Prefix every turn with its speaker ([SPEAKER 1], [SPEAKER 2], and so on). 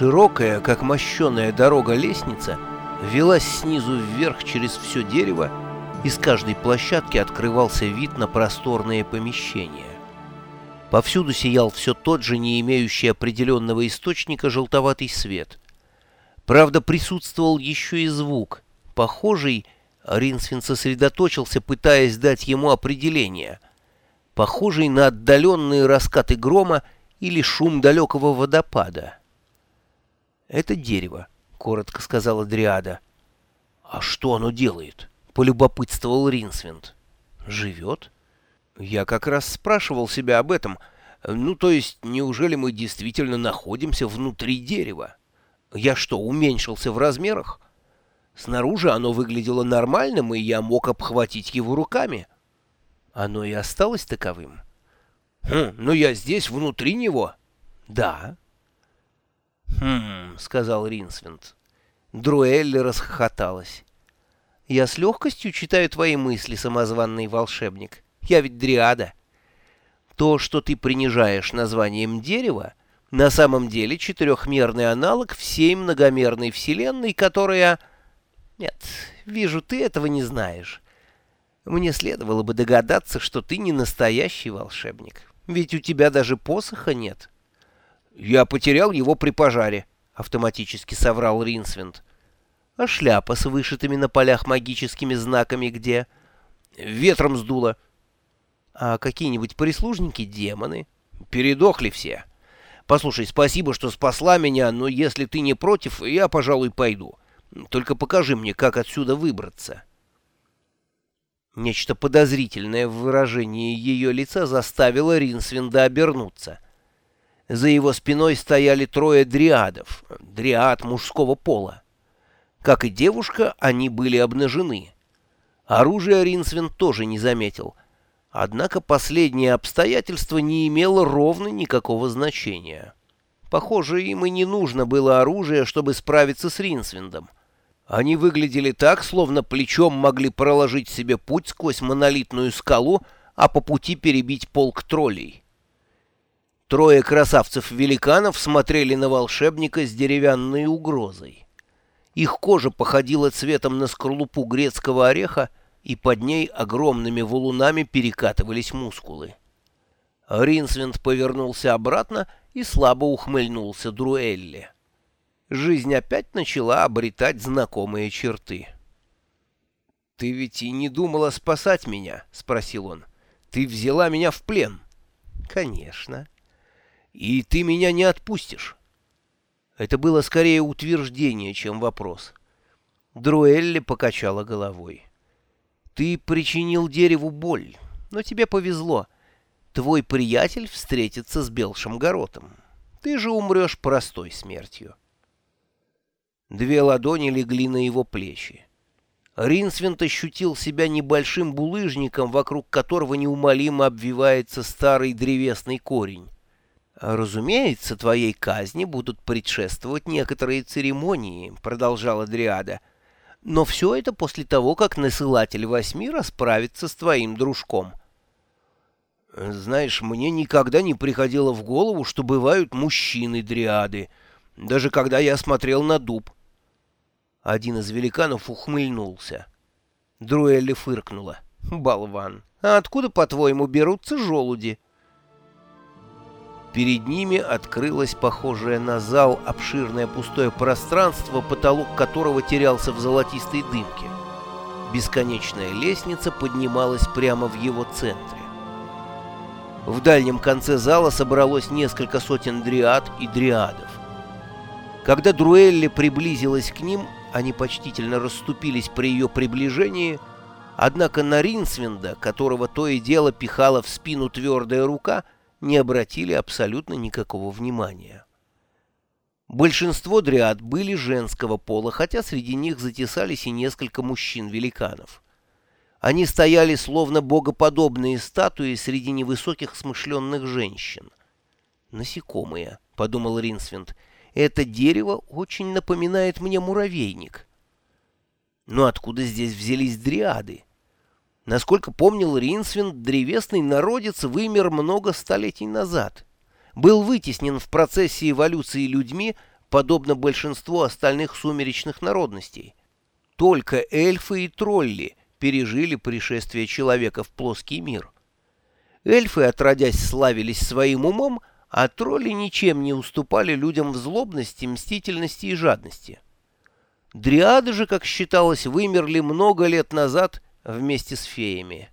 [SPEAKER 1] Широкая, как мощеная дорога лестница, велась снизу вверх через все дерево, и с каждой площадки открывался вид на просторные помещения. Повсюду сиял все тот же, не имеющий определенного источника, желтоватый свет. Правда, присутствовал еще и звук, похожий, Ринсвин сосредоточился, пытаясь дать ему определение, похожий на отдаленные раскаты грома или шум далекого водопада. «Это дерево», — коротко сказала Дриада. «А что оно делает?» — полюбопытствовал Ринсвинд. «Живет?» «Я как раз спрашивал себя об этом. Ну, то есть, неужели мы действительно находимся внутри дерева? Я что, уменьшился в размерах? Снаружи оно выглядело нормальным, и я мог обхватить его руками. Оно и осталось таковым». «Хм, но я здесь, внутри него?» «Да». «Хм», — сказал Ринсвинд. Друэлли расхохоталась. «Я с легкостью читаю твои мысли, самозванный волшебник. Я ведь дриада. То, что ты принижаешь названием дерева, на самом деле четырехмерный аналог всей многомерной вселенной, которая... Нет, вижу, ты этого не знаешь. Мне следовало бы догадаться, что ты не настоящий волшебник, ведь у тебя даже посоха нет». «Я потерял его при пожаре», — автоматически соврал Ринсвинд. «А шляпа с вышитыми на полях магическими знаками где?» «Ветром сдуло». «А какие-нибудь прислужники, демоны?» «Передохли все. Послушай, спасибо, что спасла меня, но если ты не против, я, пожалуй, пойду. Только покажи мне, как отсюда выбраться». Нечто подозрительное в выражении ее лица заставило Ринсвинда обернуться — за его спиной стояли трое дриадов, дриад мужского пола. Как и девушка, они были обнажены. Оружие Ринсвин тоже не заметил. Однако последнее обстоятельство не имело ровно никакого значения. Похоже, им и не нужно было оружие, чтобы справиться с Ринсвиндом. Они выглядели так, словно плечом могли проложить себе путь сквозь монолитную скалу, а по пути перебить полк троллей. Трое красавцев-великанов смотрели на волшебника с деревянной угрозой. Их кожа походила цветом на скорлупу грецкого ореха, и под ней огромными валунами перекатывались мускулы. Ринсвинд повернулся обратно и слабо ухмыльнулся Друэлли. Жизнь опять начала обретать знакомые черты. «Ты ведь и не думала спасать меня?» — спросил он. «Ты взяла меня в плен?» «Конечно». И ты меня не отпустишь. Это было скорее утверждение, чем вопрос. Друэлли покачала головой. Ты причинил дереву боль, но тебе повезло. Твой приятель встретится с Белшим Горотом. Ты же умрешь простой смертью. Две ладони легли на его плечи. Ринсвинт ощутил себя небольшим булыжником, вокруг которого неумолимо обвивается старый древесный корень. «Разумеется, твоей казни будут предшествовать некоторые церемонии», — продолжала Дриада. «Но все это после того, как насылатель восьми расправится с твоим дружком». «Знаешь, мне никогда не приходило в голову, что бывают мужчины-дриады, даже когда я смотрел на дуб». Один из великанов ухмыльнулся. Друэлли фыркнула. «Болван, а откуда, по-твоему, берутся желуди?» Перед ними открылось похожее на зал обширное пустое пространство, потолок которого терялся в золотистой дымке. Бесконечная лестница поднималась прямо в его центре. В дальнем конце зала собралось несколько сотен дриад и дриадов. Когда Друэлли приблизилась к ним, они почтительно расступились при ее приближении, однако на Ринсвинда, которого то и дело пихала в спину твердая рука, — не обратили абсолютно никакого внимания. Большинство дриад были женского пола, хотя среди них затесались и несколько мужчин-великанов. Они стояли словно богоподобные статуи среди невысоких смышленных женщин. «Насекомые», — подумал Ринсвинд, — «это дерево очень напоминает мне муравейник». Но откуда здесь взялись дриады? Насколько помнил Ринсвин, древесный народец вымер много столетий назад. Был вытеснен в процессе эволюции людьми, подобно большинству остальных сумеречных народностей. Только эльфы и тролли пережили пришествие человека в плоский мир. Эльфы, отродясь, славились своим умом, а тролли ничем не уступали людям в злобности, мстительности и жадности. Дриады же, как считалось, вымерли много лет назад вместе с феями.